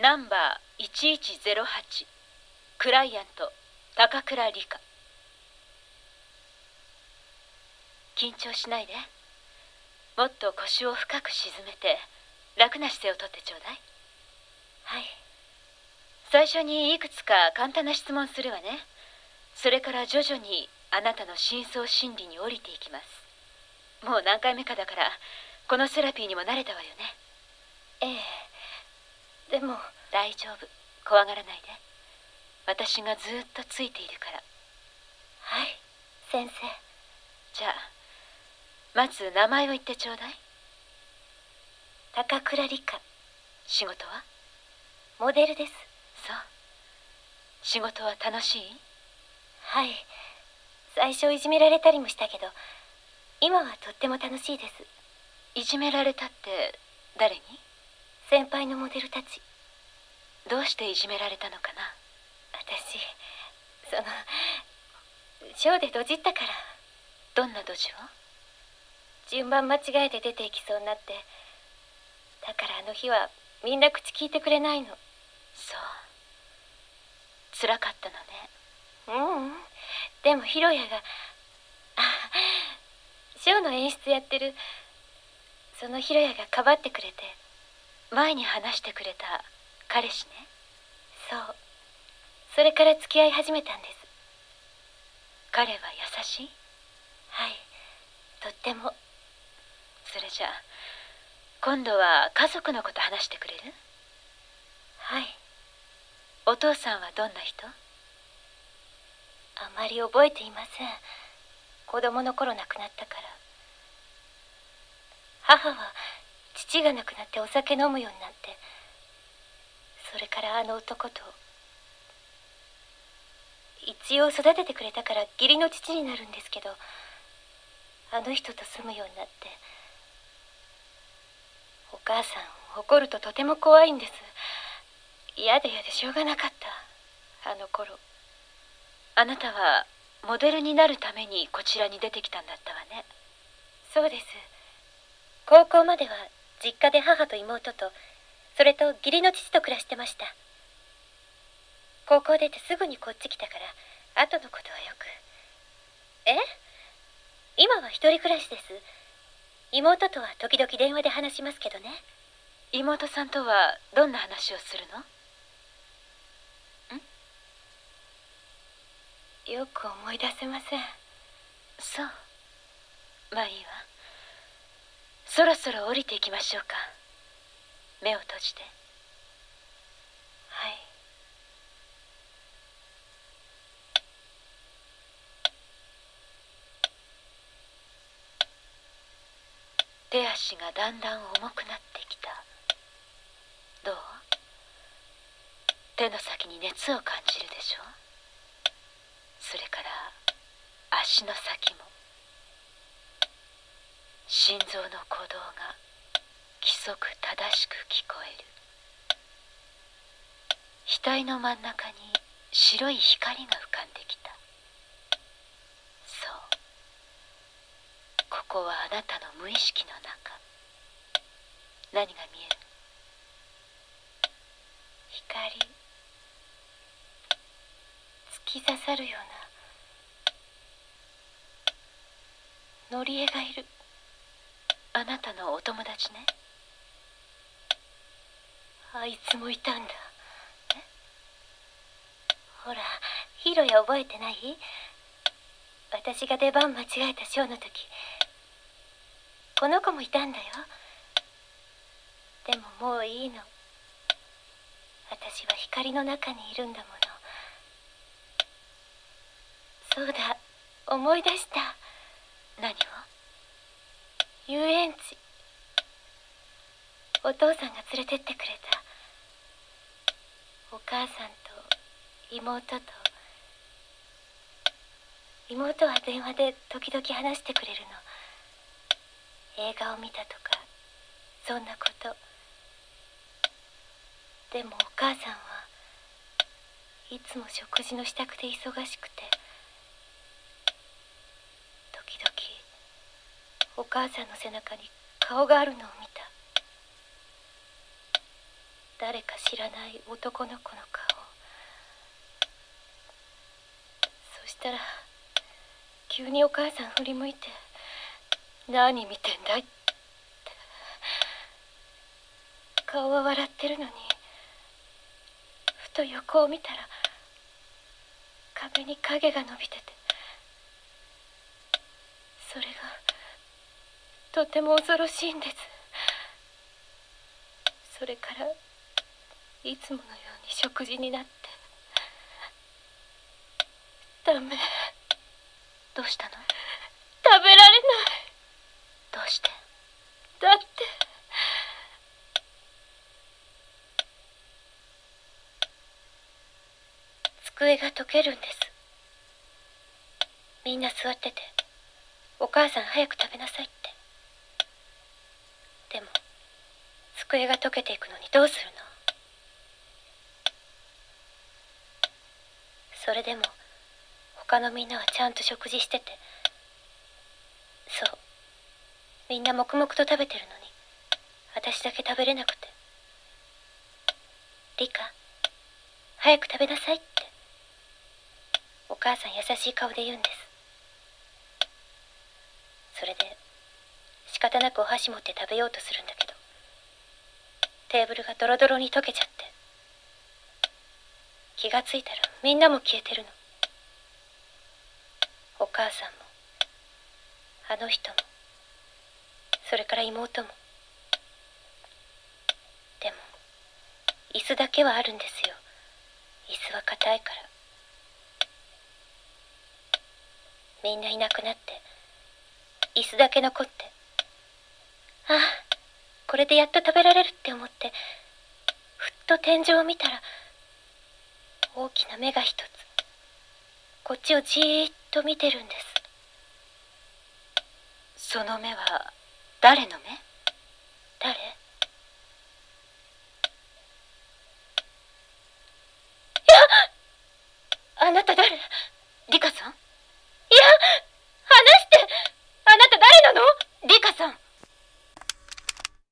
ナンバー1108クライアント高倉理香。緊張しないで。もっと腰を深く沈めて楽な姿勢をとってちょうだい。はい。最初にいくつか簡単な質問するわね。それから徐々にあなたの深層心理に降りていきます。もう何回目かだからこのセラピーにも慣れたわよね。でも大丈夫。怖がらないで。私がずっとついているから。はい先生。じゃあまず名前を言ってちょうだい。高倉理香。仕事は？モデルです。そう。仕事は楽しい？はい。最初いじめられたりもしたけど今はとっても楽しいです。いじめられたって誰に？先輩のモデルたち。どうしていじめられたのかな？私そのショーでドジったから。どんなドジを？順番間違えて出ていきそうになって。だからあの日はみんな口聞いてくれないの。そう。辛かったのね。うん。でもヒロヤがあショーの演出やってる。そのヒロヤがかばってくれて前に話してくれた彼氏ね。そう。それから付き合い始めたんです。彼は優しい？はい。とっても。それじゃあ今度は家族のこと話してくれる？はい。お父さんはどんな人？あまり覚えていません。子供の頃亡くなったから。母は父が亡くなってお酒飲むようになってそれからあの男と一応育ててくれたから義理の父になるんですけどあの人と住むようになってお母さん怒るととても怖いんです。嫌で嫌でしょうがなかった。あの頃。あなたはモデルになるためにこちらに出てきたんだったわね。そうです。高校までは実家で母と妹とそれと義理の父と暮らしてました。高校出てすぐにこっち来たから後のことはよく。え？今は一人暮らしです。妹とは時々電話で話しますけどね。妹さんとはどんな話をするの？よく思い出せません。そう。まあいいわそろそろ降りていきましょうか。目を閉じて。はい。手足がだんだん重くなってきた。どう？手の先に熱を感じるでしょ？それから足の先も。心臓の鼓動が規則正しく聞こえる。額の真ん中に白い光が浮かんできた。そう。ここはあなたの無意識の中。何が見える？光。突き刺さるような。のりえがいる。あなたのお友達ね。あいつもいたんだ。ほらヒロヤ覚えてない？私が出番間違えたショーの時。この子もいたんだよ。でももういいの。私は光の中にいるんだもの。そうだ思い出した。何を？遊園地。お父さんが連れてってくれた。お母さんと妹と。妹は電話で時々話してくれるの。映画を見たとか。そんなこと。でもお母さんはいつも食事の支度で忙しくて時々お母さんの背中に顔があるのを見た誰か知らない男の子の顔そしたら急にお母さん振り向いて「何見てんだい?」って顔は笑ってるのにふと横を見たら壁に影が伸びててそれがとても恐ろしいんです。それからいつものように食事になって。ダメ。どうしたの？食べられない。どうして？だって。机が溶けるんです。みんな座ってて。お母さん早く食べなさいってでも机が溶けていくのにどうするの？それでも他のみんなはちゃんと食事しててそうみんな黙々と食べてるのに私だけ食べれなくてリカ早く食べなさいってお母さん優しい顔で言うんです。それで仕方なくお箸持って食べようとするんだけど。テーブルがドロドロに溶けちゃって。気がついたらみんなも消えてるの。お母さんもあの人もそれから妹も。でも椅子だけはあるんですよ。椅子は硬いから。みんないなくなって椅子だけ残って。ああこれでやっと食べられるって思ってふっと天井を見たら大きな目が一つこっちをじーっと見てるんです。その目は誰の目？誰？